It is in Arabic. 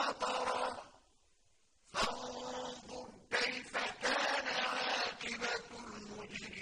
مَطَرًا ۖ فَانظُرْ كَيْفَ كَانَ عَاقِبَةُ الْمُجْرِمِينَ.